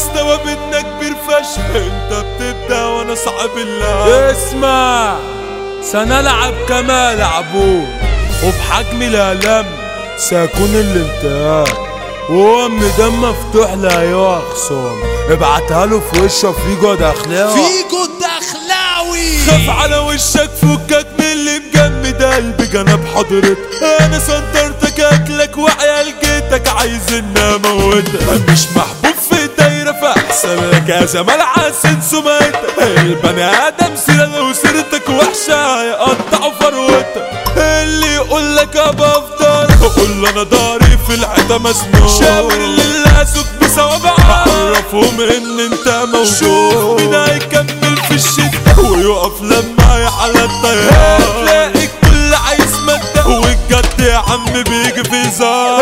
المستوى بينا كبير فشخ انت بتبدأ وأنا صعب الله اسمع سنلعب كما لعبوه. وبحجم الألم سيكون الانتهاء. وام دم مفتوح لا يقع خصام ابعتها له في وشه فيجو داخلها فيجو الدخلاوي خاف على وشك فكك من اللي مجمد قلبي. جنب حضرتك أنا سنترتك أكلك وعيال جيتك عايز ان اموتك مش محبوب. يا زمال حسن سميتك البني آدم سيرة لو سيرتك وحشة هيقطعوا فروتك اللي يقول لك ابقى أفضل. قول أنا ضاري في العدا مسنون. شاور للاسك بصوابعك عرفهم ان إنت موجود. شوف مين هيكمل في الشدة ويقف لما على الطيار. هتلاقي الكل عايز مادة والجد يا عم بيجي في زار.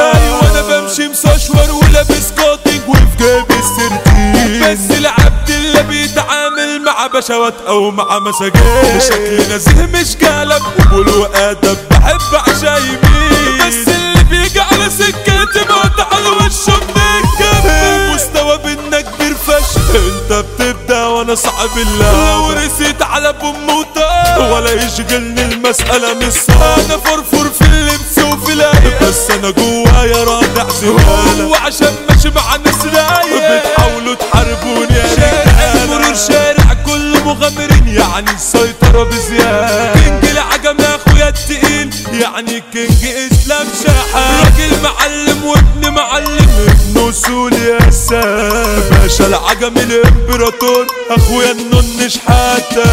بشوات أو مع مساجين شكلي نزيه مش قلب وقول وادب بحب عشا يمين. بس اللي بيجي على سكتي بقطع على وشه بنتكب المستوى بينا كبير فشخ أنت بتبدأ وأنا صعب الله. لو رسيت على بموتة ولا يشغلني المسألة مش أنا فرفور في اللبس وفي العيال. بس أنا جوايا رادع زبالة وعشان ماشي مع ناس رايق بتحاولوا تحاربوني يا شارع شارع. مغامرين يعني السيطرة بزيادة. كينج العجم يا أخويا التقيل يعني كينج إسلام شاحة. راجل معلم وابن معلم ابن اصول يا سام. باشا العجم الإمبراطور أخويا النون شحاتة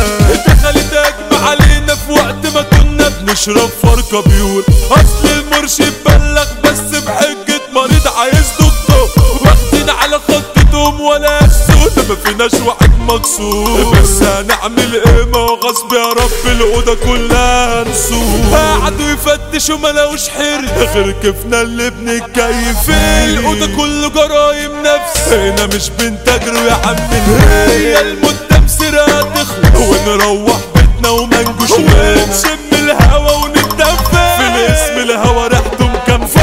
دخلت أجمع علينا في وقت ما كنا بنشرب فرقة بيور أصل المرشد بلغ السود ما فيناش واحد مكسور بس هنعمل إيه؟ ما غصب يا رب الاوضه كلها نسور قعدوا يفتشوا ما لقوش حر غير كيفنا اللي بنتكيف الاوضه كله جرايم نفس هنا مش بنتجروا يا عم هي المده مسيرها تخلص ونروح بيتنا وما نجوش ونشم الهوا ونتدفى في الاسم الهوا ريحته مكمفة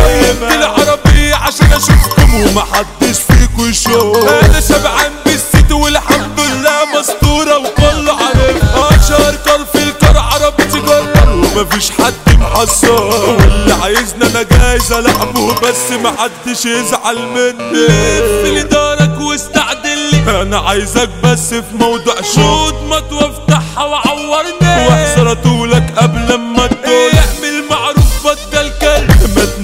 العربية عشان أشوفكم ومحدش يشوف أنا شبعان بالست والحمد لله مستورة وكله عارف اشهر كار في الكار عربي تجرب ومفيش حد محصر. واللي عايزنا أنا جايز العبه بس محدش يزعل مني. لف لدارك واستعدل لي. أنا عايزك بس في موضوع شوط ما وافتحها وعورني. واحذر أطولك قبل ما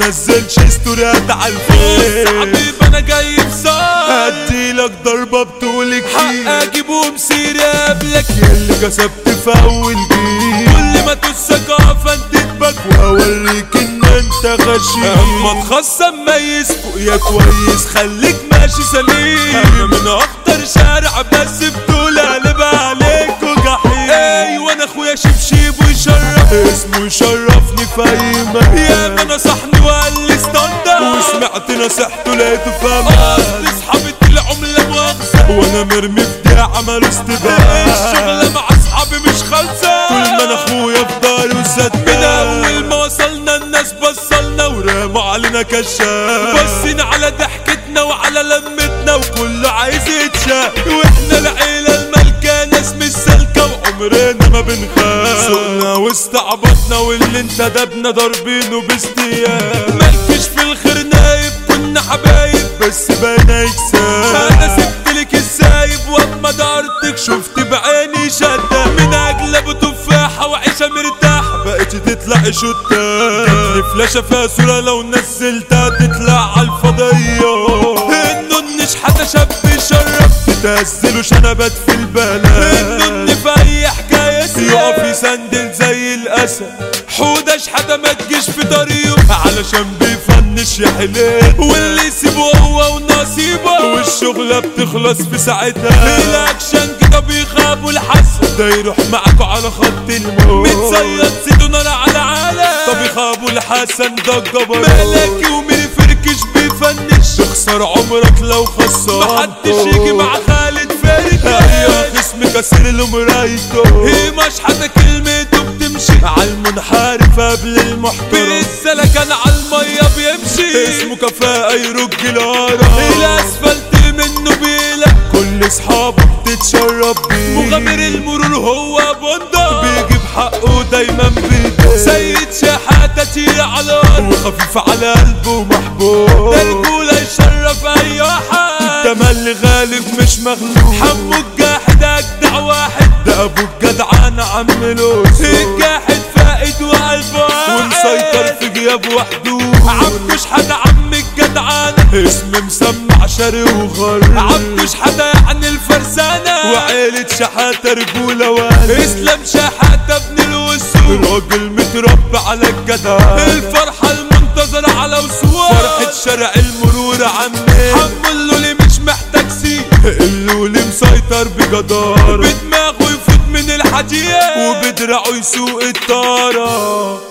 كلب ما تنزلش ستوريات على الفيس. حبيب أنا جاي بصار هديلك ضربة بطولك حق اجيبه مسيري قبلك ياللي كسبت في اول جيل. كل ما تسك اقف انتبك وأوريك إن أنت غشيم أما تخصم ميز فوقيا كويس خليك ماشي سليم. أنا من أخطر شارع بس بطول قلب عليك وجحيم. أيوه أنا أخويا شبشب ويشرف اسمه يشرفني في اي مكان يا ما نصحني فاهم اصل اصحابي طلعوا من لا مؤاخذة. وأنا مرمي في دي عملوا استباحة الشغلة مع أصحابي مش خالصة. طول ما أنا أخويا في داري وسد. من أول ما وصلنا الناس بصلنا ورموا علينا كشاف بصين على ضحكتنا وعلى لمتنا وكله عايز يتشاف وإحنا العيلة المالكة ناس مش سالكة وعمرنا ما بنخاف. سوقنا واستعبطنا واللي انتدبنا ضاربينه باستياب مالكش في الخير نايب كنا حبايب بس بقينا يكسب أنا سبت لك السايب وأما دارتك شفت بعيني شدة من أجل أبو تفاحة وعيشة مرتاحة. بقيت تطلع شتة. جاتلي فلاشة فيها صورة لو نزلتها تطلع على الفضية. النون حتى شاب شرف. تتهزلوا شنبات في البلد النون في اي حكاية يقف يسندل زي الأسد. حودة شحاتة ما تجيش في علشان يا حلال واللي يسيبه هو ونصيبه. والشغلة بتخلص في ساعتها. الاكشن كده بيخافوا الحسن ده يروح معاكوا على خط الموت. متصيد سيدو نار على عالم. طب يخافوا الحسن ده الجبر. ملكي وميري فركش بيفنش. تخسر عمرك لو خسر محدش يجي مع خالد فارس أيوه خصم كسر له مرايته هي مش حتى كلمته. بتمشي على المنحرف قبل المحترم. بالسلكان على المية بيمشي. اسمه كفاءة يرج الهرم الاسفلت منه بيلك مشرب بيه. مغامر المرور هو بندق بيجيب حقه دايما بيديه سيد شحاتة تقيل على الأرض. وخفيف على قلبه محبوب. ده رجولة يشرف أي حد تملي غالب مش مغلوب. حمو الجاحد أجدع واحد. ده ابو الجدعان عم لوسو الجاحد فائد وقلب واحد ومسيطر في غياب وحدود. عبدوش حدا عم الجدعان اسم مسمع شري وغر عبدوش حدا يعني الفرسانة وعيلة شحاتة رجولة والي إسلام شحاتة ابن الوسوق راجل متربى على الجدع الفرحة المنتظرة على وسواق فرحة شارع المرور عمي. حمو مسيطر بجدارة بدماغه يفوت من الحديد وبدرعه يسوق الطارة.